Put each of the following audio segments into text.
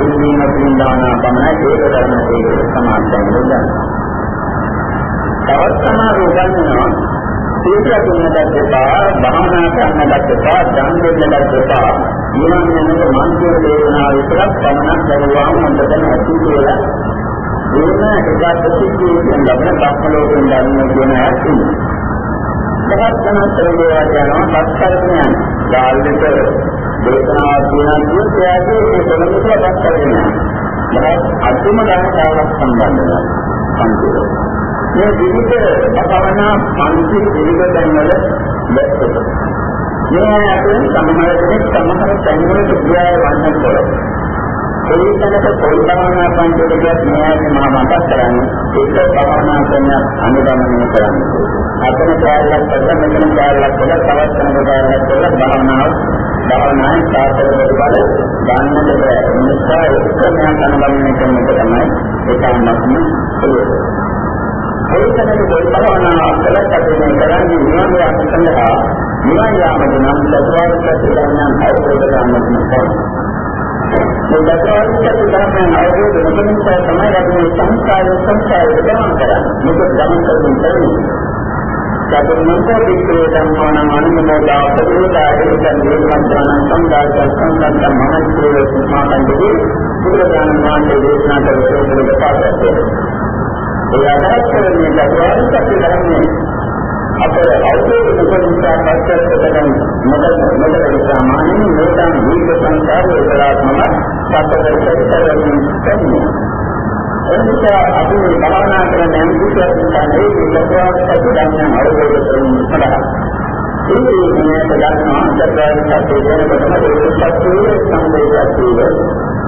දීවීම පිළිබඳව පමණයි ඒක කරන ඒක සමාජයෙන් ගන්න. තවත් සමාජය ගන්නවා සීක්‍ර තුනකට දෙපා භාවනා කරනකට දෙපා ධම් දෙන්නකට දෙපා ඊමන් යනක මන්ත්‍ර දේවනා විතරක් පමණක් දරුවාම හොඳට ඇති කියලා. ඒක එකක් ප්‍රතික්‍රියාවෙන් ලබන බක්කලෝකෙන් ගන්න කියන ඇති. තවත් සමාජ ප්‍රවේශයනවා බක්කල්පයන්. යාළුවෙක් දේශනාවක් තියෙනවා කියන්නේ එයාගේ ඒ සෙලෙකට අදක් කරගෙන මම අතුම ගන්න කාලයක් සම්බන්ධ වෙනවා මේ විවිධ භාවනා පන්ති පිළිබඳවල දැක්කේ මේ අතරින් සමහරකට සමහර තැන්වලට ගියා වන්නත් කරලා ඒ තැනක කොයි භාවනා පන්තියකට ගියත් මෙයාගේ මහා මතක් කරන්නේ ඒක භාවනා ක්‍රමයක් අනුගමනය කරන්නේ අතන කාලයක් කරලා මෙතන කාලයක් කරලා තවත් තැනකට කාලයක් කරලා භාවනාව භාවනායි සාර්ථක ප්‍රතිඵල ගන්නට බෑ. නිසා උත්සාහයක් අනුගමනය කරන එක තමයි ඒකමත්ම ප්‍රයෝජන. ඒකනේ භාවනාව කළත් අපේ කරන්නේ නිවන සඳහා නිවන යාමද නම් සතරක් ප්‍රතිඥාන් අවබෝධ කරගන්න ඕනේ. මේ දසවර්ෂ ප්‍රතිපදාවෙන් අවබෝධ වෙන නිසා තමයි අපි සංස්කාර සංස්කාරය ගමන් කරන්නේ. මේක ගමන් කරන චතුර්මක පිටුවේ ධම්මන මනෝදාත ප්‍රදායකයන් දේශනා සම්දායක සංකල්ප මහත්කේ සමාන්තරදී බුදුරජාණන් වහන්සේ දේශනා කළ සූත්‍රවල පාඩකය. ඒ අදහස්වලින් දක්වන සත්‍යයන්නේ අපේ අවශ්‍ය උපනිෂා පස්තරයෙන් මොකද මොකද සාමාන්‍යයෙන් මේකන් දීක සංකාරය කරාත්මක සත්‍යකර්තකයන් කියන්නේ ඒ නිසා අපි භාවනා කරන අනුකූලව තමයි විද්‍යාවට සම්බන්ධ අවබෝධ කරගන්න පුළුවන්. ඒ කියන්නේ ප්‍රධානම අන්තර්ජාලික සත්‍යයේ ප්‍රධානම සත්‍යයේ සම්බන්ධය.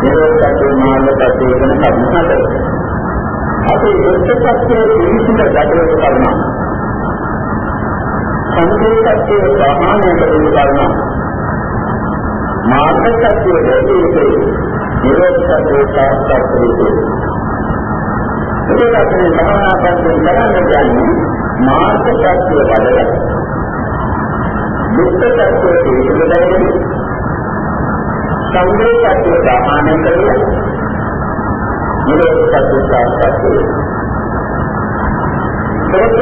නිරෝධකේ මාර්ගපතේ වෙන කර්මකට. අපි විශ්වසත්‍යයේ විවිධ ගැටලු කරනවා. සංකේතයේ සාමාන්‍ය කරුණු කරනවා. මාර්ගපතේ දෙවිදේ නිරෝධකේ සාස්ත්‍රිකේ ඒක අපේ භවනාපත්තේ කරන්න කියන්නේ මාර්ග සත්‍ය වලට. දුක්ඛ සත්‍ය පිළිබඳව සංග්‍රහ සත්‍ය සාමාන්‍ය කරලා නිරෝධ සත්‍ය සාර්ථකයි. ඒක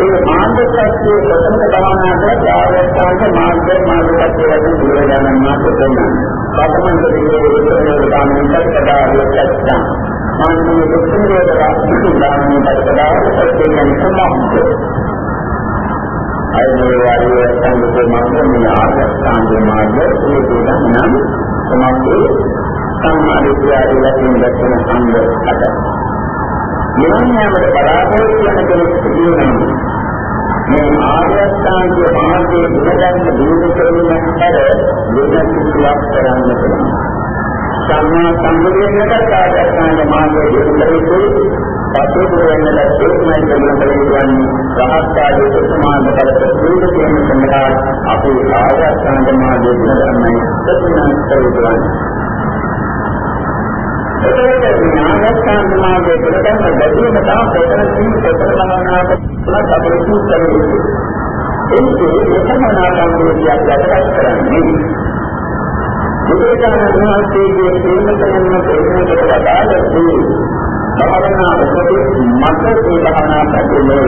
ඒ මාර්ග සත්‍ය කොතනද භවනා කරලා ආවස්ථාවක මාර්ග මාර්ග සත්‍ය වලින් දුර යන මාර්ග තමයි. පදමන්ත දිනේ විතරේ දානෙන් සත්‍යතාවය සත්‍යයි. මානසික සුන්දරතාව සිදුවන්නේ බලපෑම සැලකෙන සමාජය. අයිතිවාරී සංකේත මාර්ගය ආර්ථික මාර්ගය ඒකෙන් නම් සමාජයේ සම්මාදිකාරී ලැබෙන දක්වන සංගතකට. මෙවැනිවට බලාපොරොත්තු වෙන කෙනෙක් සිටිනවා. මේ ආර්යසත්‍ය මාර්ගයේ දුරදන්න දිනු කරමින් අතර වෙනස් කිසියක් කරන්න බෑ. සම්මා සම්බුදේකට සාධාරණ මාර්ගයේ උපදෙස් පසු දුරන්න ලැබෙන්නේ කියන රහස්කාරයේ සමාන බලක සූර්ය කියන සඳහා අපි ආයතන මාර්ගයේ ධර්මයේ සත්‍යයන් කරගන්න. එතකොට ඥානස්කන්ධ මාර්ගයේ ප්‍රකටම බැදීම තම ප්‍රකටී ප්‍රකටමනාක සබරුසු කරන්නේ. එන්නේ එකම නාමයේ යටපත් කරන්නේ බුදුරජාණන් වහන්සේගේ ප්‍රේමයෙන් ප්‍රේමයෙන් වදාළේ භාවනා උපදෙස් මත ඒ භාවනා පැතුමේ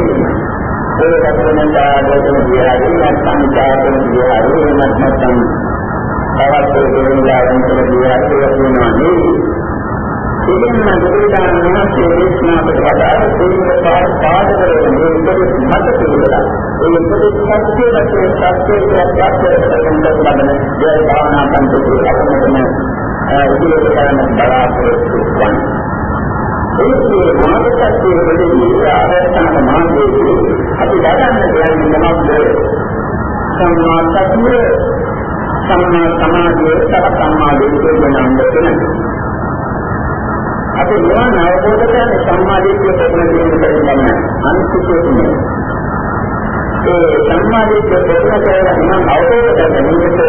ඒ රත්නදායකම විහාරේ නැත්නම් ඡායතන විහාරේ නැත්නම් තවත් ඒ දේවල් වලින් විහාරේ වෙනවා නේ ඉතින් බුදුදාන වහන්සේ දේශනා කොට වදාළ සීලපාර පාදවල මේ උපදෙස් මත පිළිවෙල. ඒ උපදෙස් සත්‍ය වශයෙන් සත්‍ය ප්‍රත්‍යක්ෂ කරගන්න ලබන ඒ භාවනා පන්තියේ අපමණ ඉදිරියට කරන බලාපොරොත්තු වන්නේ. ඒකේ මාර්ගසත්‍යයේ වලදී ආරස්සන මාර්ගයේ අපි දරන්න කියන්නේ මොනවද? සම්මා සතිය, සම්මා සමාධිය, සහ සම්මා දිට්ඨිය කියන අංග තුනයි. අපි නිවන අවබෝධ කරන්නේ සම්මාදිට්ඨිය ප්‍රශ්න දෙකකින් තමයි. අනිත්‍යකෝනේ. ඒ සම්මාදිට්ඨිය ප්‍රශ්න කරලා නිවන අවබෝධ කරගන්නට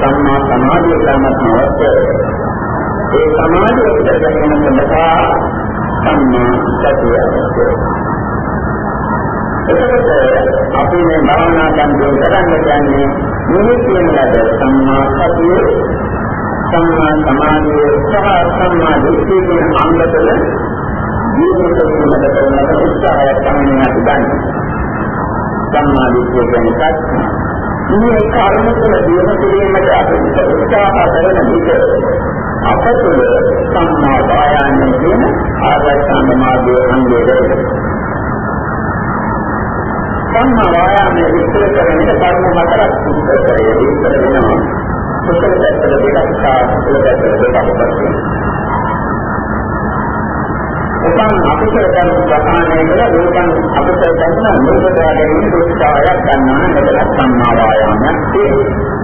සම්මා සමාධිය ගන්නත් අවශ්‍යයි. ඒ සමාධිය පිටගෙන සඳහා සම්මා සතිය අවශ්‍යයි. එතකොට අපි මේ භාවනා කරන කරන්නේ කියන්නේ මේ කියන ලද සම්මා සතිය සම්මා සමාධිය සහ සම්මා දිට්ඨිය කියන අංග තුන ජීවිත තුනකට කරන උත්සාහයක් තමයි අපි ගන්න. සම්මා දිට්ඨිය කියන්නේ සත්‍ය. මේ කර්ම තුළ දියුණු කිරීමට අපි උත්සාහ කරන විට අප තුළ සම්මා වායාමයේ කියන ආර්යසංග මාර්ගයේ අංගය වෙනවා. සම්මා වායාමයේ විස්තර කරන්නේ කර්ම හතරක් විස්තර කරේ විස්තර වෙනවා. කුසල පැත්තට දෙකක් සහ කුසල පැත්තට දෙකක් වශයෙන්. උපන් අපිට දැන් ප්‍රධානය කළ රූපන් අපිට දැන් රූප දාගෙන දුක්ඛාවයක් ගන්නවා නේද සම්මා වායාමයක් තියෙනවා.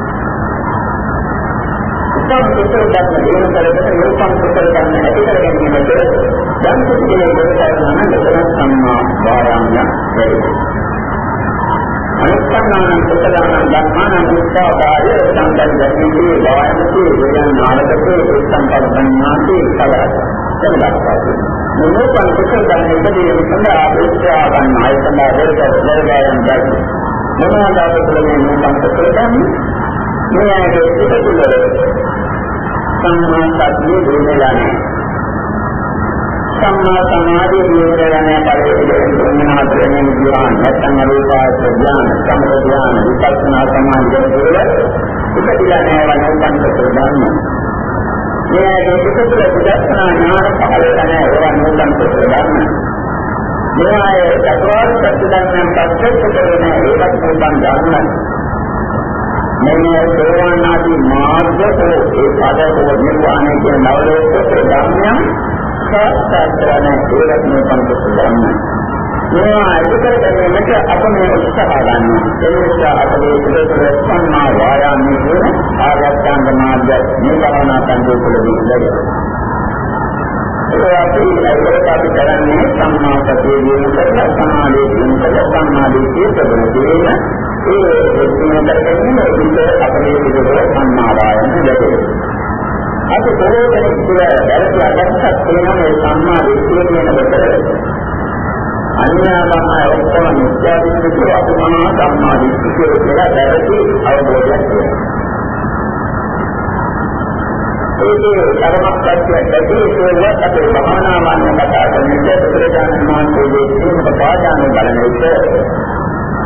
උපන් කුසල පැත්ත දිනු කරගෙන රූපන් කුසල ගන්න ඇති කර ගැනීමට දැන් කුසලයේ දෙක කරනවා නේද සම්මා වායාමයක් වෙනවා. අනුස්සන්නාන කුසලාන ධර්මාන මුක්තාකාරය සංකල්ප දැකීමේ වායමකේ වේයන් නාලකේ සම්පන්නනාති කලක් එන්නක්වාදී මොනෝපන් කුසල ගන්න ඉදදී සඳහා ආපේක්ෂා ගන්න ආයතන වලට දරගයන් දැක්ක මොනවාද කුලමේ මොනවාද කුසල ගන්න මේ ආයේ පිටුල සම්මා සතිය දෙන්නලා නැහැ සම්මා සමාධිය දියුණුවන පරිදි හතරෙන් ධ්‍යාන නැත්නම් අරූපාස ධ්‍යාන සම්ප්‍ර ධ්‍යාන විපස්සනා සමාධිය වල ඉපදිලා නැහැ වනෝපන්ත ප්‍රදාන මේ දෙකතුල විදර්ශනා ඥාන පහළ කරන ඒවා නෝපන්ත ප්‍රදාන මේවායේ චතුරාර්ය සත්‍ය ධර්මයන් ප්‍රත්‍යක්ෂ කරන ඒවත් නෝපන් ධර්ම මේ සෝවාන් ආදී මාර්ගයේ ඒ පදවල නිර්වාණය කියන නවලෝක ධර්මයන් සාක්ෂාත් කරන ඒවත් මේ පංචස්කන්ධයන්. මේවා අධිකර ගැනීමට අප මේ උත්සාහ ගන්නවා. ඒ නිසා අපේ පිළිතුර සම්මා වායාමයේ කියන ආගත්තාංග මාර්ගය නිවරණ පංචස්කන්ධවලදී ඉඳලා. ඒ අපි ඒකට අපි කරන්නේ සම්මා සතිය දිනු කරලා සමාධිය දිනු කරලා සම්මාදිට්ඨිය ප්‍රබල කිරීම. ඒ දිනු කරගෙන ඉතින් අපේ පිළිතුර සම්මා වායාමයේ ලැබෙනවා. අපි බොහෝ දෙනෙක් තුළ වැරදි අදහසක් තියෙනවා මේ සම්මා දිට්ඨිය කියන කොට. අන්‍යයන්ම ඔක්කොම මිත්‍යා දෘෂ්ටිය අපමණ සම්මා දිට්ඨිය කියලා වැරදි අවබෝධයක් තියෙනවා. ඒකේ ධර්මපත්‍ය දෙකේ කියලත් අපේ භාවනාවන් කතා කරන්නේ බුදුරජාණන් වහන්සේගේ සීමක පාඩාන බලන විට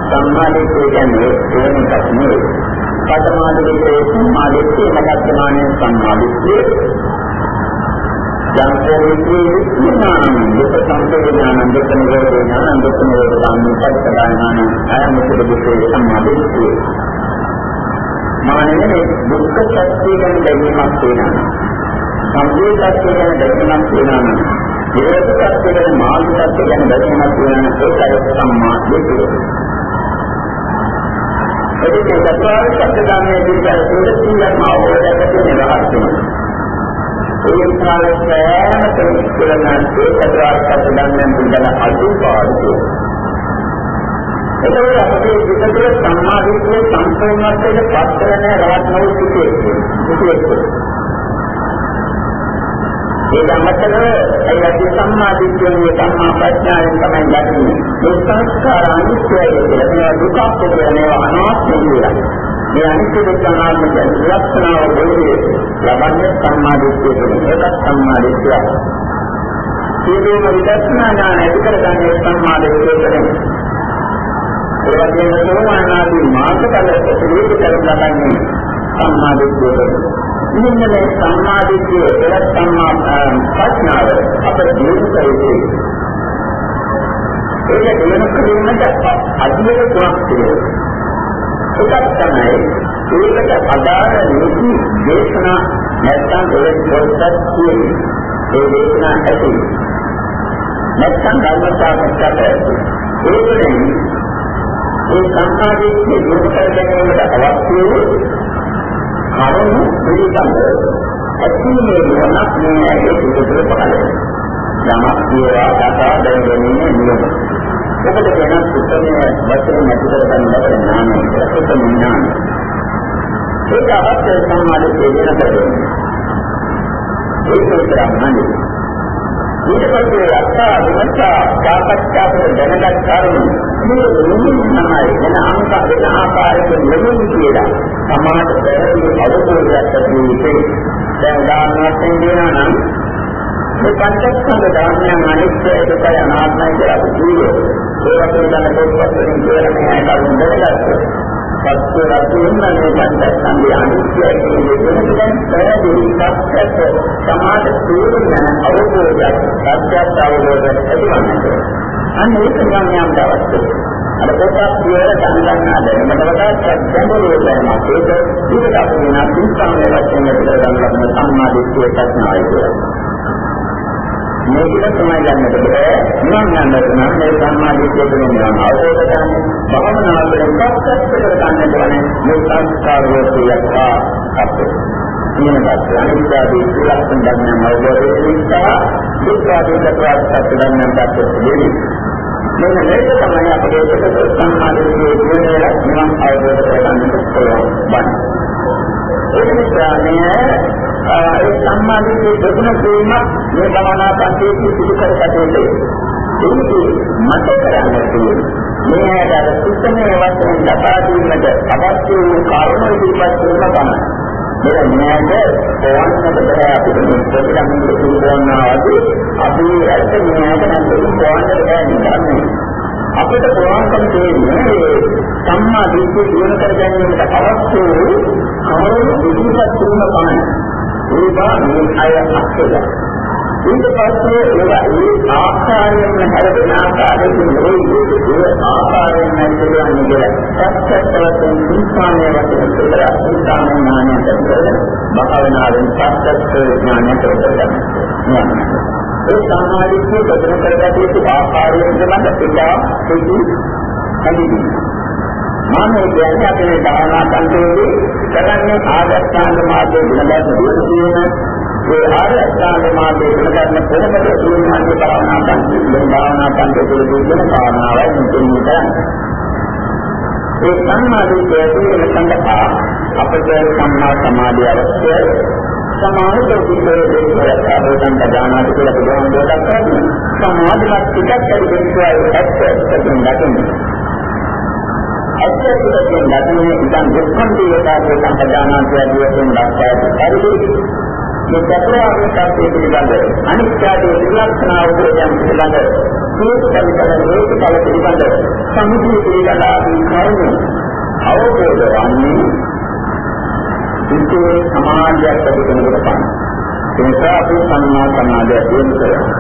සම්මා දිට්ඨිය කියන්නේ තේරුම් ගන්න පඨමාදිකේ සම්මාදිට්ඨිය මග්ගමානේ සම්මාදිට්ඨිය යම්කෝවිදී ඥානං දුක සංකේඥානං දුක නිරෝධ ඥානං දුක නිරෝධ සම්පත්තදානං අයමුද දුකේ සම්මාදිට්ඨිය මානෙන්නේ දුක්ඛ සත්‍ය ගැන දැනීමක් තියෙනවා සම්පූර්ණ සත්‍ය ගැන දැනීමක් තියෙනවා නිරෝධ සත්‍ය ගැන මාර්ග සත්‍ය ගැන දැනීමක් තියෙනවා ඒකයි සම්මාදිට්ඨිය. ඒක චතුරාර්ය සත්‍ය ධර්මයේ පිළිබඳ සුදුසුකම් අවබෝධයක් තියෙන රහස් වෙනවා. ඒ කාලේ සෑම කෙනෙක් කියනවාසේ චතුරාර්ය සත්‍ය ධර්මයන් පිළිබඳ අදුපාඩු. එතකොට අපේ විතර සම්මාදිට්ඨිය සම්පූර්ණත්වයට පත් කරන රහත් නොවු සිටේ. ඒක අමතරව ඒ ඇති සම්මා දිට්ඨියේ සම්මා ප්‍රඥාවෙන් තමයි ගන්නේ. මේ සංස්කාර අනිත්‍යයි කියලා මේ දුකක් කියලා මේවා අනාත්මයි කියලා. මේ අනිත්‍ය දුක්ඛනාත්ම කියන ලක්ෂණාව දෙවිය ලබන්නේ සම්මා දිට්ඨිය තුළින්. ඒකත් සම්මා දිට්ඨිය. සියලුම විදර්ශනා ඥාන ඇති කරගන්නේ සම්මා දිට්ඨිය තුළින්. ඒ වගේම සෝවාන් ආදී මාර්ගඵල ප්‍රතිවිරුද්ධ කරගන්නේ සම්මා දිට්ඨිය තුළින්. මෙන්න මේ සම්මාදිට්ඨිය එලත් සම්මා ප්‍රඥාව අපේ ජීවිතයේ ඒක දිනු කිරීමට අධික තුනක් තියෙනවා. එකක් තමයි ඒකට අදාළ නීති දේශනා නැත්නම් ඒ පොත්පත් කියන්නේ. ඒ දේශනා ඇති. නැත්නම් ධර්ම සාකච්ඡා කරන්නේ. ඒකෙන් ඒ සංස්කාරයේ දුරු කර ගැනීමට අවශ්‍ය වූ කරුණු පිළිබඳ ඇතිමේ වුණත් මේ ඇගේ පිටුපිට පහළ යමක් කියවා කතා දැනගැනීමේ නියම. ඔබට වෙනස් සුත්තමයේ වචන නැති කර ගන්න බැරි නාමය කියලා සුත්තම ඥානය. ඒක අවශ්‍ය සම්මාදිතේ වෙන කරන්නේ. ඒක විතරක් ඊට පස්සේ අත්තා විමර්ශා සාකච්ඡාවට දැනගත් කරුණු මේ නිමින් තමයි වෙන අංක වෙන ආකාරයකින් නිමින් කියලා සමාජ පැහැදිලි අවබෝධයක් ඇති වෙන්නේ දැන් උදාහරණයක් දෙනවා නම් මේ පංචස්කන්ධ ධර්මයන් අනිත්‍ය දුකයි අනාත්මයි කියලා අපි කියුවේ ඒ වගේ දැන පොත්පත් වලින් කියන මේ කරුණු දැනගත්තා සත්‍ය රතුන් මේ පංචස්කන්ධය අනිත්‍යයි කියන එක දැන් පැහැදිලි සත්‍යක සමාජ තේරුම් අවබෝධයක් සත්‍යත් අවබෝධයක් ඇතිවන්නේ. අන්න ඒක නම් යම් දවසක. අර පොතක් කියලා සංගන්නා දැනීමට වඩා ගැඹුරු වෙනවා. ඒක ඊට අපේ වෙන සිස්ටම් එකක් වශයෙන් ගන්න සම්මා දිට්ඨිය ප්‍රඥාවයි කියලා. මේක තමයි ගන්නකොට මම යන්නත් නම් මේ සම්මාදිට්ඨිය දෙනවා අවබෝධ කරගන්න. භවනා වලින් පස්සට කර ගන්නට ඕනේ මේ සංස්කාර රෝධියක්වා අපේ ඊනපත් අනිත්‍යදී ලක්ෂණ ගන්න අවබෝධ වෙනවා දුක්ඛාදී සත්‍යات ගන්න පැත්තේ මෙන්න මේක තමයි අපේ ඒකක සම්මාදිට්ඨිය කියන එක නම් අවබෝධ කරගන්න පුළුවන් බණ ඒක නිසා මේ ඒ සම්මාදිට්ඨිය ප්‍රගුණ කිරීම මේ ගමනාපන්තියේ සිදු කර කටයුතු. ඒකේ මත කරන්න තියෙන්නේ මේ ඇයට සුත්තමේ වශයෙන් ලබා දීමට අවශ්‍ය වූ කාරණා ඉදිරිපත් කරන තමයි. මේ නෑද කොවන්නට බෑ අපිට මේ ප්‍රතිලම්බ සිදුවනවා වගේ අපි ඇත්ත නෑද නැත්නම් කොවන්නට බෑ නේද? අපිට පුළුවන්කම තියෙන්නේ සම්මා දිට්ඨිය දිනු කර ගැනීමට අවශ්‍ය වූ කවර ඉදිරිපත් කිරීම පමණයි. ඒවා මේ අය අත්දැක. ඊට පස්සේ ඒවා ඒ ආකාරයෙන් හැරෙන ආකාරයෙන් නෙවෙයි ඒ ආකාරයෙන් නැතිවන්නේ කියලා. සත්‍යත්වයෙන් සංස්කාරය වශයෙන් විතර සංස්කාර ඥානයට භාවනාවෙන් සත්‍යත්ව ඥානයට උපදවනවා. ඒ සමාධිය ප්‍රදර්ශන කරගත යුතු ආකාරය පිළිබඳ පිටා පිටි හඳුන්වනවා. මම කියන්නේ අපේ භාවනා කන්දේදී කරන්නේ ආගස්ථාන මාර්ගයේ ගුණධර්ම දියුණු කිරීම. ඒ ආගස්ථාන මාර්ගයේ ගුණධර්ම කොහොමද දියුණුවන්නේ භාවනා කන්දේ භාවනා කන්දේ කියන කාරණාවයි මුලින්ම කරන්නේ. ඒ සම්මාදිට්ඨිය කියන සඳහා අපට සම්මා සමාධිය අවශ්‍යයි. සමාධිය විදිහේ දෙයක් අවබෝධන් දානාට කියලා බුදුහාමුදුරුවෝ දක්වන්නේ. සමාධිමත් පිටත් පරිදෙන්සයි ඇත්ත ඇත්තකින් දකින්නේ. ඇත්ත පිළිබඳ ලැබෙන ඉතින් දුක්ඛන්තියතාවේ සම්පදානාන්තය වශයෙන් දක්වා ඇති මේ චතුරාර්ය සත්‍ය පිළිබඳ අනිත්‍යයේ විලක්ෂණ අවබෝධයන් පිළිබඳ සූත්‍රයන් මේක කල පිළිබඳ සම්මුතිය පිළිබඳ ආදී කරුණු අවබෝධ වන්නේ ඉතින් සමාජයක් ලැබෙනකොට පමණයි. ඒ නිසා අපි සම්මා සමාධිය දිනු කරනවා.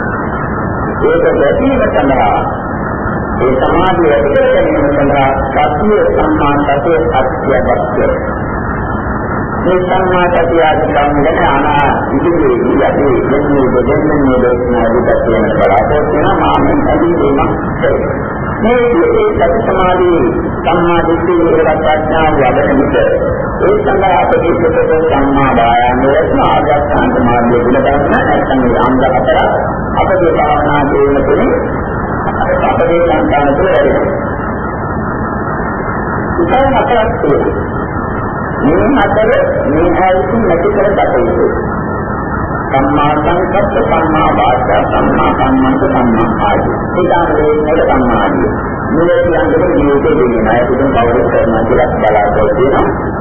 ඒක දැකීම සඳහා ඒ සමාධිය ඇති කර ගැනීම සඳහා සතිය සම්මා සතිය අත්‍යවශ්‍යයි. මේ සම්මා සතිය අධිකම් ගැන අනා ඉදිරියේදී අපි දෙන්නේ දෙන්නේ දේශනා විදිහට කියන බලාපොරොත්තු වෙන මාමින් ඇදීමක් කරනවා. මේ විශේෂ සති සමාධි සම්මා දිට්ඨිය විරත් ප්‍රඥාව ලැබෙන විට ඒ සඳහා අපේ සිතේ සම්මා වායාමයේ ආගස්ථාන්ත මාර්ගය පිළිබඳව නැත්නම් අංග හතරක් අපේ භාවනා දිනන තුනේ අපේ සංකාන තුළ වැඩෙනවා. ඉතින් හතරක් තියෙනවා. මේ හතර මේ ආයතන නැති කර ගත යුතුයි. සම්මා සංකප්ප සම්මා වාචා සම්මා කම්මන්ත සම්මා ආදී. ඒකම මේ සම්මා ආදී. මේ කියන්නේ ජීවිතේ දෙන අය පුදුම කවුරුත් කරනවා කියලා බලාපොරොත්තු වෙනවා.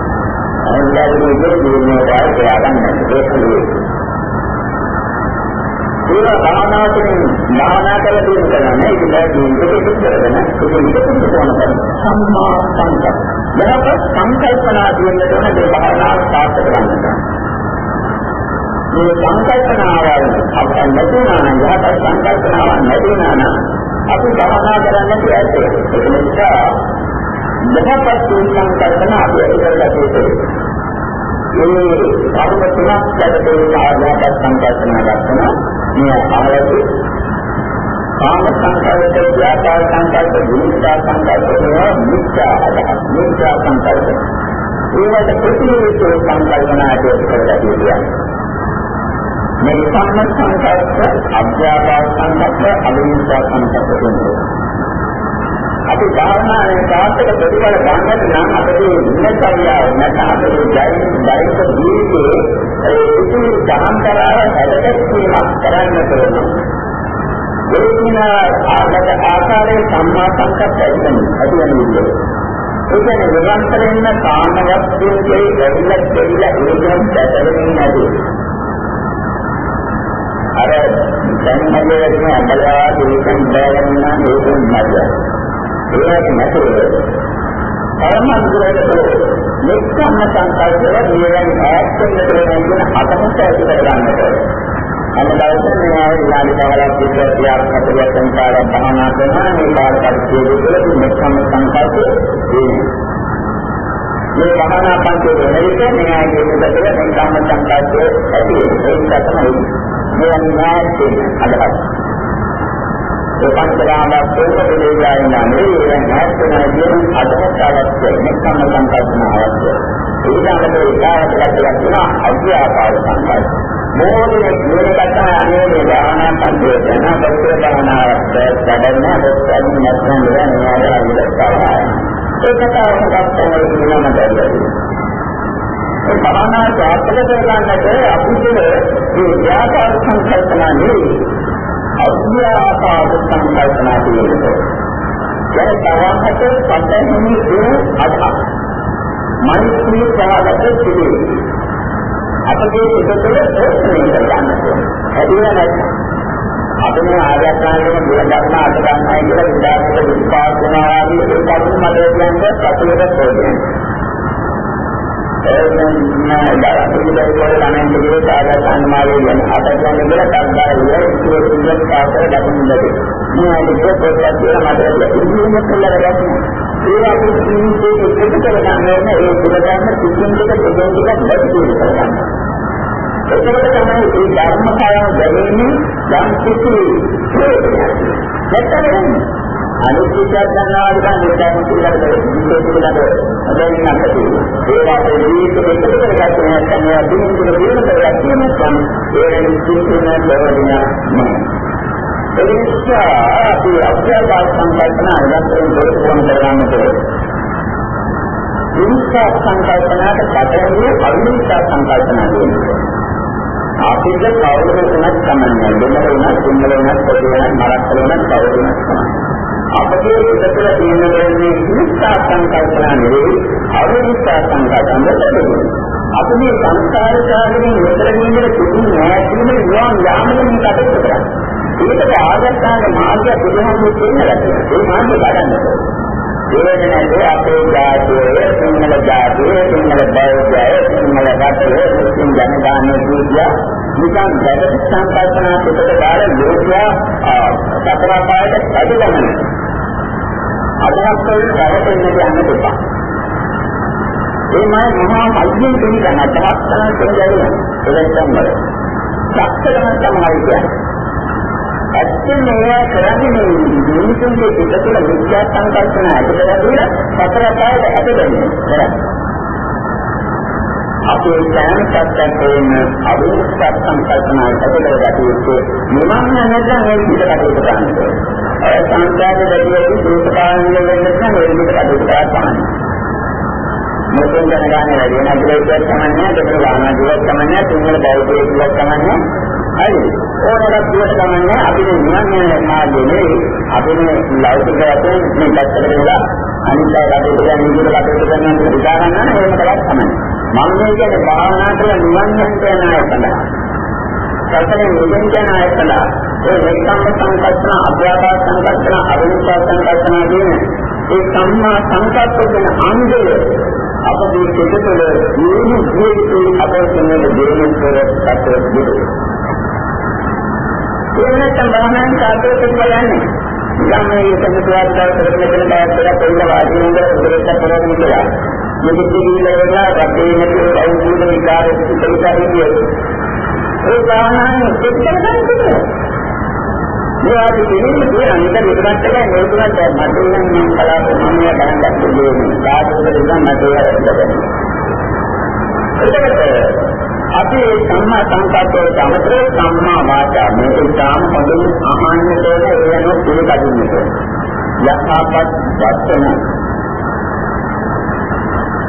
අනිවාර්යයෙන්ම මේක දිනුනේ වාර්තය ගන්න ඒක ඒවා භාවනාවකින් භාවනා කරලා දිනු කරන්නේ ඒක බෑ ජීවිතේ කරගෙන ඒක විකසිත කරන සම්මා සංකල්ප. දැනට සංකල්පනා කියන දේ මේ භාවනාව සාර්ථක කරගන්න. මේ සංකල්පනාවල් අපිට නැතුණා නම් යහපත් සංකල්පනාවක් නැතුණා නම් අපි භවනා කරන්න බැහැ. ඒ නිසා යහපත් සංකල්පන අපි ඇති කරගත යුතුයි. මේ ධර්ම තුනක් දැකේ ආඥාපත් සංකල්පනා ගන්නවා. මේ ආලෝකය කාම සංකල්ප, ව්‍යාපාර සංකල්ප, විමුක්තා සංකල්ප කියනවා මිත්‍යා අදහස්. මිත්‍යා සංකල්ප. ඒවට ප්‍රතිවිරුද්ධ සංකල්පනා ඇති කරගත යුතුයි. මේ සම්ම සංකල්ප, අභ්‍යාපාර සංකල්ප, අවිමුක්තා සංකල්ප කියනවා. අපි භාවනාවේ සාර්ථක ප්‍රතිඵල ගන්නට නම් අපේ ඉන්නකරියාව නැත්නම් අපේ ජෛනික ජීවිතයේ ඒ කිසි සම්ප්‍රදාය හැදෙන්නක් කරන්න ඕන. ඒකින ආගත ආකාරයේ සම්මා සංකප්පයෙන් ඇතිවන විදිය. ඒ කියන්නේ නිරන්තරයෙන්ම කාම වස්තුවේ ඇවිල්ලා දෙවිලා ඒකෙන් දැකෙන්නේ නැති. අර දැන් මගේ කියන අඹලා දෙකෙන් බෑගෙන නම් ඒකෙන් නැතියි. ඒකට නැතුව පරමද්දරට මෙක්කන්න සංකල්පවල නියම ඈත් වෙන්න කියන අදහස ඇති කරගන්නට. අන්න දවසේ මේ විනාඩි 15ක් විතර ක්‍රියාත්මක කරන කාලයක් භාවනා කරනවා මේ කාල පරිච්ඡේදය තුළ මෙක්කන්න සංකල්පය මේ භාවනා පන්තියේ වෙන විට මේ ආයේ දෙකට මෙක්කන්න සංකල්පය ඇති වෙනවා. ඒක තමයි මේ න්‍යාය අදහස්. ඒ පංචකාමයක් කොහොමද දෙවියන් නෙවෙයි ඒක නැත්නම් කියන අදහස් අවශ්‍යයි මෙක්කම සංකල්පන අවශ්‍යයි ඊළඟට ඒකාවතක් ලක්වන අධ්‍යාපාර සංකල්ප මොෝදේ නිරකට අනේ දාන පන්තිය යන බෞද්ධ භාවනාවක් වැඩන්න බොස්සන් නැත්නම් නෑ නෑ ඒකට අවශ්‍යතාවක් තමයි මම ඒ භාවනා සාර්ථක කරගන්නට අපිට මේ ව්‍යාපාර සංකල්පනා නෙවෙයි අභ්‍යාපාද සංකල්පනා කියනකොට දැන් තවහට පතෙන්නේ දුරු අදහස් මෛත්‍රී සහගත සිදුවීම අපගේ සිතතුළ ප්‍රශ්නේ කරගන්න ඕනේ නැත්නම් අපි මේ ආර්යකාරයේ මුල ධර්ම අට ගන්නයි කියලා විදාර්ථ විස්පාදනා ආදී ඒ කරුණු මතය කියන්නේ සතුටට පොදේ එන්න දාපිටේ වල කමෙන්ට් එකේ සාකච්ඡා මාර්ගය ගැන අපට ගන්න කියලා කන්දා ඉවර ඉතිරි ඉන්න පාසල දකින්න බැරි. මේ අදිට පොත්පත් වල මට ඉන්නේ කියලා ගන්න. ඒ අපි ජීවිතේ එකතු කරගන්න ඕනේ ඒ දුරගන්න සිද්ධින් ටික දෙකෙන් ටික බැරි කරගන්න. එතකොට තමයි මේ ධර්මතාවය දැනෙන්නේ යම් කිසි ප්‍රයෝජනයක්. නැත්නම් අනිත්‍යයක් ගන්නවා කියන නිරාම පිළිබඳව ජීවිතය පිළිබඳව දැන් නැති. ඒවා ජීවිතේ එකතු කරගත්තේ නැත්නම් ඒවා දිනුම් තුන දිනු කරගත්තේ නැත්නම් ඒ වෙන ජීවිතේ නැවදිනා ඒ නිසා අපි අභ්‍යාස සංකල්පන අරගෙන දොරටුවම කරගන්න ඕනේ. විනිශ්චය සංකල්පනාට පදන්නේ අවිනිශ්චය සංකල්පනා කියන්නේ. අපිට කවුරුත් උනත් කමන්නේ. දෙමළ උනත්, සිංහල උනත්, පොඩි උනත්, මරක්කල උනත්, කවුරු උනත් කමන්නේ. අපේ හිතේ තියෙන දෙන්නේ විස්සා සංකල්පන නෙවෙයි අවිස්සා සංකල්පන නෙවෙයි. අපි මේ සංස්කාර සාගරේ විතර නින්දට තිබුණ නැතිනම් නිවන් යාමෙන් කටයුතු කරන්නේ. ඒකට ආගත්තාගේ මාර්ගය බුදුහාමුදුරු දෙන්නලා ඒ මාර්ගය ගන්න ඕනේ. අපේ ජාතියේ සිංහල ජාතියේ සිංහල බෞද්ධය සිංහල රටේ මුස්ලිම් ජනතාවගේ කීකිය නිකන් වැඩ සංකල්පනා පිටට දාලා ලෝකයා සතර පායට අදගමන අදහස් වලින් රැවටෙන්න යන්න දෙපා. ඒ මම මහා මධ්‍යම කෙනෙක් අදහස් කරන කෙනෙක් එලෙසම වල. සත්‍යම තමයි කියන්නේ. ඇත්තම මේවා කරන්නේ මිනිසුන්ගේ පිටතට විද්‍යා සංකල්පන ඇතිවෙලා තියෙන සතර පායට ඇතිවෙන්නේ. අපේ සෑම සත්‍යයෙන් අවිස්සත් සංකල්පනා ඇතිවෙලා ගැටියෙන්නේ නිවන් නැත්නම් ඒ පිටකට කරන්නේ. ඒ සංස්කාර දෙවියන්ගේ දෝෂකාරණය වෙන්න නම් ඒ විදිහට කටයුතු කරන්න. මොකෙන් දැනගන්නේ වැඩි වෙන අදලෙක් තමයි දෙකේ වාහන දුවක් තමයි තුන්වල බෞද්ධයෙක් දුවක් තමයි හරි. ඕනකට දුවක් තමයි අපි නිවන්නේ මාර්ගයේ අපි ලෞකික වශයෙන් මේ පැත්තට වෙලා අනිත් අය කටයුතු කරන විදිහට කටයුතු කරනවා කියලා හිතා ගන්න නම් එහෙම කරක් තමයි. මම මේ කියන්නේ භාවනා කරලා නිවන් යන්න යන අය සඳහා. සසරේ නිදෙන් යන අය සඳහා. ඒ වෙක්කම්ම සංකල්පන අභ්‍යාපාර සංකල්පන අවිනිශ්චය සංකල්පන කියන ඒ සම්මා සංකල්ප කියන අංගය අපගේ සිතවල නිවි ජීවිතේ අපේ සිනහ දෙවියන්තර සත්‍ය දුරු. ඒකට බාහන කාටද බලන්නේ. නිකම් මේ සංකල්පයක් දවසකට මෙතන බයත් වෙලා කොයිල වාදිනේ ඉඳලා උදේට කරගෙන ඉඳලා. මේක පිළිවිලවලා රටේ නැති අවුරුදු විකාරෙ පිටුපිට හිටියේ. ඒ බාහන එක්කම ගන්න මේ ආදි දෙන්නේ කියන අනිත් මෙතනත් එකයි මේකත් මට නම් මම කලාපන්නේ බලන්නත් දෙන්නේ. සාධුක දෙන්න මට ඒකට අපි සම්මා සංකප්පයේ සමතර සම්මා වාචා මේක ඉතාම හොඳින් අහන්න ඕනේ එයano පිළිපදින්නට. යථාපත් වචන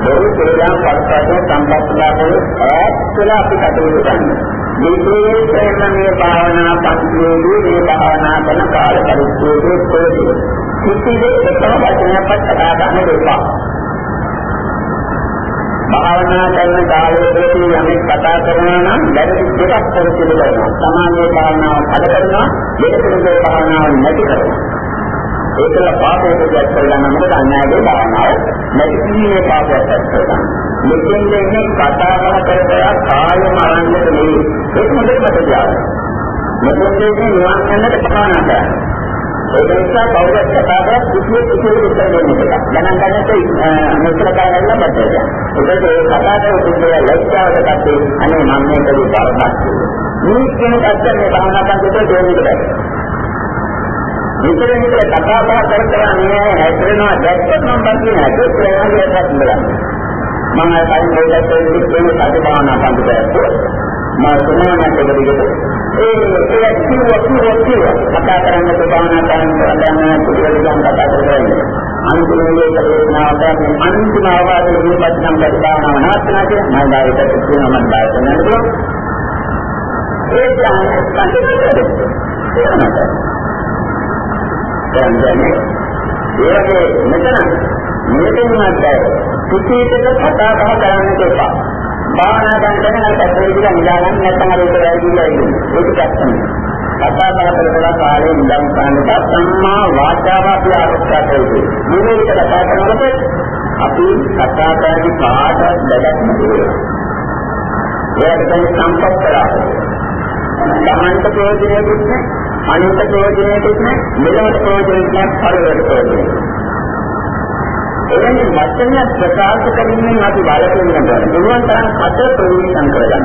ඒ තේරම් පස්සට සම්පත්ලාගේ ඈත් වෙලා අපි කටයුතු කරනවා. විශේෂයෙන්ම මේ භාවනා පන්තියේදී මේ භාවනා කරන කාල පරිච්ඡේදයේ කොටි කිසිදු එකම වචනයක්වත් කතා කරන්න දෙපා. භාවනා කරන කාලයේදී යමෙක් කතා කරනවා නම් දැන් දෙකක් පරිච්ඡේද කරනවා. සමාධියේ භාවනාව කඩ කරනවා, දෙකේ භාවනාව නැති කරනවා. ඒකල පාපයට දැක් කරගන්න මොකද අන්‍යගේ භාවනාව නැති කිරීමේ පාපයක් දැක් කරගන්න. මෙතෙන් දෙන්නේ කතා බහ කර කර කායම අරන්නට නෙවෙයි. ඒක හොඳට මතක තියාගන්න. මෙතෙන් දෙන්නේ නිවන් යන්නට භාවනා කරන්න. ඒක නිසා කවුරුත් කතා කරලා කිසියෙ කිසියෙ උත්තර දෙන්නේ නැහැ. ගණන් ගන්නට මෙතන කාරණා බද්දද. ඒකත් ඒ කතා කරන පුද්ගලයා ලැජ්ජාවට පස්සේ අනේ මම මේක විපාකයක්. මේ කෙනෙක් අත්දැකීම් භාවනා කරනකොට දෙන්නේ විතර විතර කතා බහ කර කර මේ හැදෙනවා දැක්කොත් මම බකින හැදෙත් ප්‍රයෝගයක් බලන්න. මම අර කලින් දෙයක් කියන්නේ සති භාවනා සම්පූර්ණයක්. මම සමානකට දෙකට ඒ ඒ කිව්ව කිව්ව කිව්ව කතා කරන්න භාවනා කරන්න කරන්න පුදුරෙන් කතා කරන්නේ. අන්තිමයේ කලේනාවට අන්තිම අවවාදයේ ඉන්නපත් නම් ප්‍රතිභාවනාව නවත්තනවා කියන මම ඩායකට කියනවා මම ඩායකට නේද? ඒ කියන්නේ සංකේතයක්. කියන්නේ ඒ වගේ මෙතන මෙතනත් කිසියකට කතා බහ කරන්න එපා. භාවනා කරන කෙනා පැත්තේ ඉඳලා නිදාගන්න නැත්නම් අර ඒක වැරදිලා ඉන්නේ. ඒක ඇත්තම. කතා බහ කරලා කාලේ නිදන් ගන්නට සම්මා වාචාව අපි ආරක්ෂා කරගන්න. මේ විදිහට කතා කරනකොට අපි කතා කරන්නේ කාටවත් වැඩක් නෙවෙයි. ඒකට තමයි සම්පත් කරන්නේ. තමන්ට ප්‍රයෝජනෙකුත් නැහැ අනිත් ප්‍රයෝජනයකුත් නැහැ මෙලොවට ප්‍රයෝජනයක් නැහැ පරිවර්ත ප්‍රයෝජනයක්. එවැනි වචන ප්‍රකාශ කිරීමෙන් අපි වලකින්න ඕනේ. පුළුවන් තරම් අත ප්‍රවේශම් කරගන්න.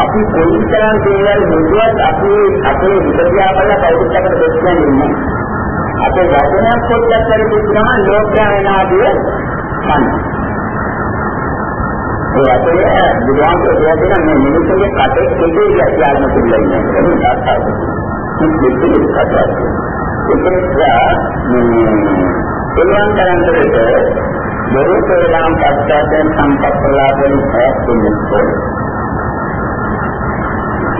අපි කොයිතරම් දේවල් මුදුවත් අපි අපේ විද්‍යාව බලලා කවුරුත් අපට දෙස් කියන්නේ අපේ වචනයක් පොඩ්ඩක් හරි පුදුනම ලෝකයා වෙන ආදිය ගන්න. ඒ අතරේ බුදුහාමුදුරුවෝ කියන මේ මිනිස්සුගේ කටේ කෙටේ කියලාම තිබුණා නේද? ඒක තාත්තයි. මේක දෙකක් කතා. ඒක නිසා මේ එලවන් කරන්තරට බොරු පෙරලාම් පස්සෙන් සම්පත්තලාගෙන ඇස්තුන්නේ.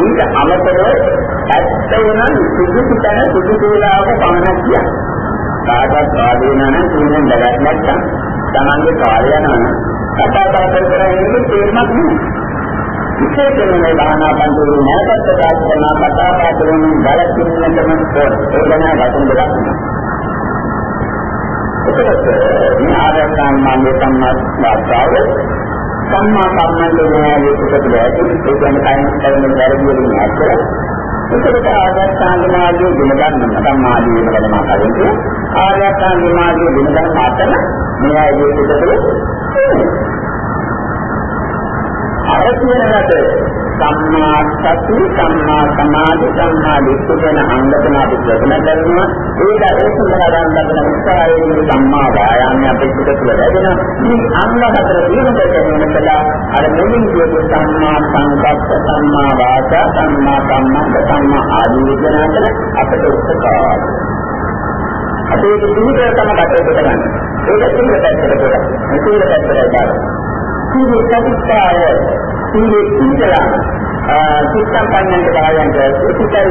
ඊට අමතරව ඇත්ත උනන් සුදුසු තැන සුදුසු වෙලාවක පමණක් කියන්නේ. කාටවත් ආදී නන කියන දෙයක් නැත්තම් තමන්ගේ කාර්යය නන කතා බහ කර කර ඉන්නේ තේරුමක් නෙමෙයි. විශේෂයෙන්ම මේ භාවනා පන්තියේ නැවත ප්‍රකාශ කරන කතා බහ කරමින් බලකින්නටම ඕන. ඒ ගැන වචන දෙකක් එතකොට මේ ආරක්ෂාම්මාගේ සම්මා වාචාව සම්මා කම්මන්තේ විසුද්ධිය ඇති ඒ කියන්නේ කයින් කරන වැරදි වලින් ඇත්තට එතකොට ආරක්ෂාම්මාගේ ගුණ ගන්න සම්මාදී වෙන කලමා කලින් ආරක්ෂාම්මාගේ ගුණ ගන්න මාතන මේ ආයේ පිටතට අර කියනකට සම්මා සති සම්මා සමාධි සම්මා දිට්ඨි කියන අංග තුන අපි ප්‍රගුණ කරනවා. ඒක ඒ සඳහා ගන්න ලබන උත්සාහයේ සම්මා වායාමය අපිට තුළ ලැබෙනවා. මේ අංග හතර දිනු කරගෙන අර මෙලින් කියපු සම්මා සංකප්ප සම්මා වාචා සම්මා කම්මන්ත සම්මා ආදී විඥානතර අපිට උත්සාහ අපේ දුරුතර තම කටයුතු කරන්න. ඒක සිංහ පැත්තට කොට මේක පැත්තට දාන්න සීලේ සතිස්ථාය සීලේ සීලලා සිත්තම් පඤ්ඤන්ත භාවයන්ට සිතයි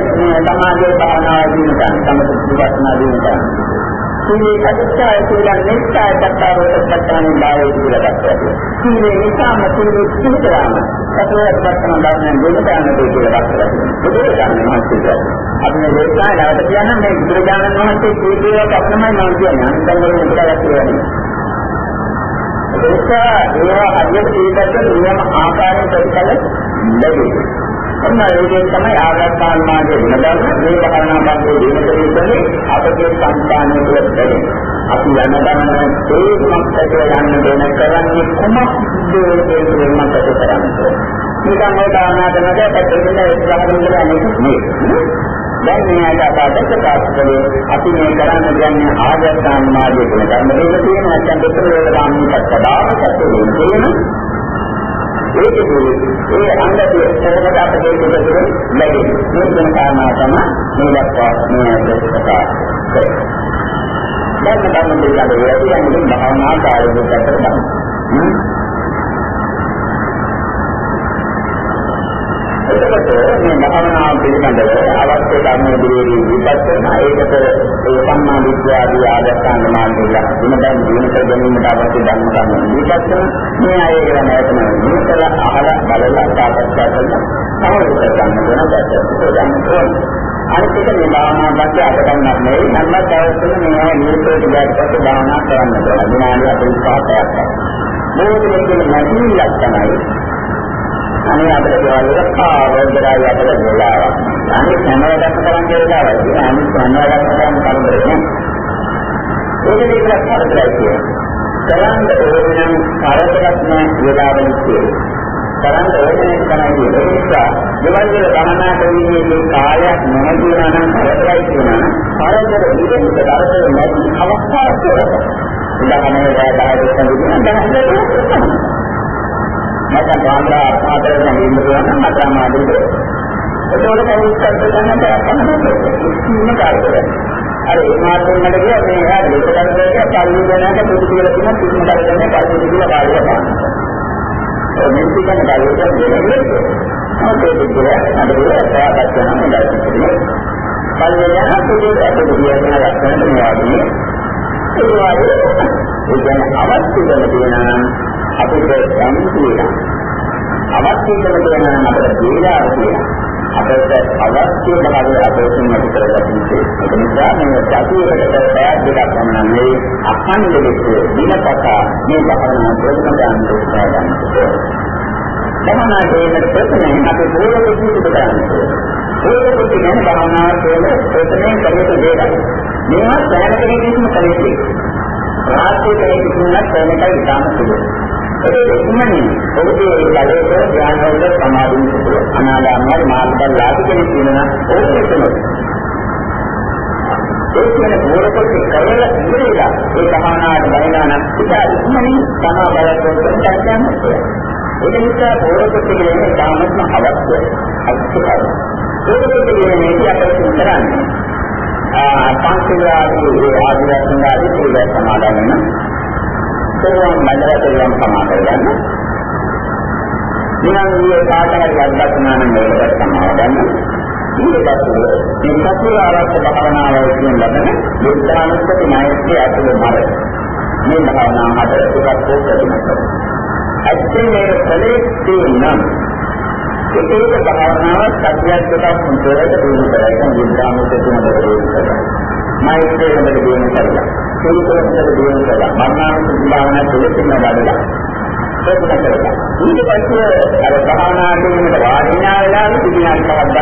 සමාධිය භාවනාව දිනක සමත විපස්සනා දිනක සීලේ සතිස්ථාය සීලං නිස්සාය සත්තාවෝත්තප්පත්තානේ භාවයේ කියලා දැක්කේ සීලේ නිසාම සීලේ සීලලාම සතරපත්තන ධර්මයන් දෙකම කියලා දැක්කේ බුදුරජාණන් වහන්සේ අපි මේ දේශනාවට කියන්න මේ බුදුරජාණන් වහන්සේ කීපයක් අපනමයි මම කියන්නේ අනිත් දවල් උත්තරයක් කියන්නේ නිසා ඒවා හරියට පිළිපැද්ද නියම ආකාරයෙන් ප්‍රතිඵල ලැබෙනවා. ඔන්න ඒකෙන් තමයි ආගස්ථාන මාර්ගයේ වෙනදන්න මේ භාවනා පන්තියේ දිනකදී අපේ සංස්කාරය තුළ බැහැ. අපි යන ගමන තේරුමක් ඇතුළ යන්න දෙන කරන්නේ කුමක්ද කියන මතක කරන්නේ. නිකන් ඔය දානාට නැද පැත්තකින් ඉස්සරහින් ඉඳලා නෙමෙයි. දැන් මේ ආකාරයට ප්‍රකාශ කළේ අපි මේ කරන්න කියන්නේ ආගස්ථාන මාර්ගයේ වෙන ධර්ම දෙක තියෙනවා. නැත්නම් දෙකම වල ගාමිණීපත් පදාකට තියෙන ඒකදී ඒ අංගයේ කොහොමද අපේ දෙකේ ලැබෙන්නේ? මේ වෙන කාරණා තමයි මේ දක්වා මේ අදහස කරන්නේ. දැන් ගන්න දෙයක් ඒ කියන්නේ භාවනා කාර්යයක් කරලා එතකොට මේ භාවනාව පිළිබඳව අවශ්‍ය ධර්ම දිවිදී විපත් කරන ඒකට ඒ සම්මා විද්‍යාවේ ආදර්ශාංග මාර්ගය වෙන දැන් දිනක ගැනීමට අවශ්‍ය ධර්ම කරුණු විපත් කරන මේ අය ගැන නැවතම විතර අහලා බලලා සාකච්ඡා කරලා තමයි ගන්න වෙන දැක්ක ගන්න ඕනේ අනිත් එක මේ භාවනා පැත්තේ අපතන්නක් නෙවෙයි නම් දවසෙම මේ නිරතව ඉඳලා භාවනා කරන්න ඕන. විනාඩි 45ක්. මොකද මේකේ නැතිලක් තමයි. අනේ අපිට දේවල් ආවෝදරය අපිට වෙලාවක්. අනිත් හැමදාම කරන් වෙලාවක්. අනිත් හැමදාම කරන් කරදරේ. ඒක දෙකක් කරදරයි කියන්නේ. කරන්න ඕන නම් කරදරයක් නෑ වෙලාවෙත් තියෙන්නේ. කරන්න ඕනේ තමයි ඒ නිසා දෙවල් වල ගමනාට වීමේ කාලයක් නොහැදිනා නම් කරදරයි කියනවා කරදර ඉතින් කරදර නැති අවස්ථාවක් තියෙනවා උදාහරණයක් දායක සම්බුද්ධ දැනගන්න මට බාහිර ආකාරයෙන් සම්බන්ධ කරගන්න මට ආමාදිට ඒකවල කවුරුත් කරගන්න බැහැ කාර්යයක් අර ඒ මාතෘකාවට ගියා මේ එහාට ලොකු කරදරයක් පරිදි වෙනකට පුදු කියලා තියෙන කිසිම කරදරයක් පරිදි කියලා කාර්යයක් මෙන්න කියන කාර්යයක් දෙන්නේ. අපේ දෙකේ අnder සාකච්ඡා කරන හොඳයි. පල්ලෙය අපේ අපේ කියන ලක්ෂණ මොනවද? ඒ වගේ ඒ කියන්නේ අවශ්‍ය කරන දේනම් අපිට යම් කියලා. අවශ්‍ය කරන දේනම් අපිට දීලා කියලා. අපට අවශ්‍ය බව අපේක්ෂින් ඇති කරගන්නේ ඒ නිසා මේ සතියේකට පැයක් දෙකක් වුණා මේ අඛණ්ඩ දෙක දිනපත මේ භාවනා ප්‍රතිපදාන් උත්සාහ ගන්නවා. භාවනා දෙන්න ප්‍රථමයෙන් අපි පොරොත්තු පිටු කරන්නේ. පොරොත්තු කියන්නේ භාවනා කියන ප්‍රථමයෙන් කරිත දෙයක්. මේවා සෑම කෙනෙකුටම කලිතේ. රාත්‍රී කෙනෙක් කිව්වත් සෑමකයි ඉතාම සුළුයි. ඒක ඉක්මනින් ඔබේ බලයේ ධ්‍යානවල සමාධිය සිදුව අනාගාමී මාර්ගය ලාභ කෙනෙක් වෙනවා ඕක තමයි ඒ කියන්නේ මොනකොට කරලා ඉඳලා ඒ භාවනාවට බහිනා නම් ඉතා ඉක්මනින් තමා බලයෙන් දැක්කම ඒක නිසා මොනකොට කියන්නේ ධාමත්ම අවශ්‍යයි අත්‍යවශ්‍යයි ඒකත් කියන්නේ අපිට කරන්නේ ආ පංචවිලාදී ආදිවාසීන් ආදී පිළිවෙල සමාදන් වෙන සෝවාන් මන්දරයෙන් සමාද ගන්න. නිකන් ඊයේ කාටවත් වද්දක් නාන මේකට සමාද ගන්න. ඊටත් මේ සතුර ආරක්ෂක භාවනාවයි කියන ලබන බුද්ධානුස්සති නායකයේ අතුල මර. මේ භාවනාව හතර එකක් පොතකින් ඇත්තේ මේ කලේ තියෙනම් ඒක භාවනාව සත්‍යයක් දෙකක් හොඳට දිනු කරගෙන බුද්ධානුස්සති නබර දිනු කරගන්න. මෛත්‍රිය නබර දිනු කරගන්න. සීලයෙන් දියුණු කරලා මරණානුස්සති භාවනා දෙලෙසින්ම වඩලා ප්‍රගුණ කරලා ඊට පස්සේ අර භාවනා කිරීමට වාඩි වෙනා වෙලාවෙ විදිනාල් පහක්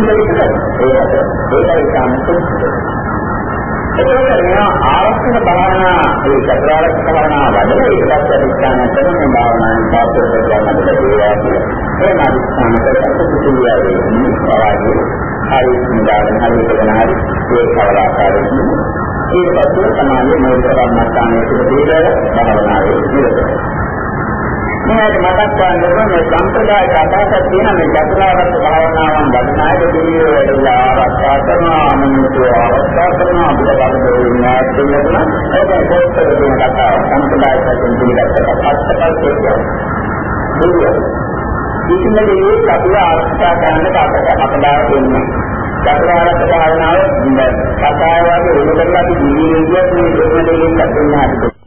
10ක් ඒකයි සම්පූර්ණ එතකොට මේ ආරක්ෂක භාවනා ඒ චතුරාර්ය භාවනා වඩලා ඊට පස්සේ අධිෂ්ඨාන කරන මේ භාවනාවෙන් පාපය කරගන්නට දේවා කියලා. ඒ මාදිස්ථාන කරලා කුසලියයි ආවාදී හරි නිදාන හරි කරන හරි ඒ කවදාකාරී ඊට පස්සේ සමාධිය මූලික කර්මස්ථානයේ සිට දීලා භාවනාවේ නිරත මේකට මතක් කරගන්න මේ සම්ප්‍රදාය කතාවක් තියෙන මේ චතුරාර්ය භාවනාවන් වඩනායක දෙවියෝ වැඩිලා ආරක්ෂා කරනවා අනුමත ආරක්ෂා කරනවා බුදුබණ දෙවියන් දෙන්නා ඒක පොත්වල තියෙන කතාව සම්ප්‍රදාය පැත්තෙන් පිළිගත්ත කතාවක් දෙවියෝ කිසිම දෙයක් අපිව ආරක්ෂා කරන්න අපට අපදාව දෙන්නේ චතුරාර්ය භාවනාව කතාවගේ වෙන කරලා අපි ජීවිතයේ මේ දෙන්න දෙකක් ගන්නවා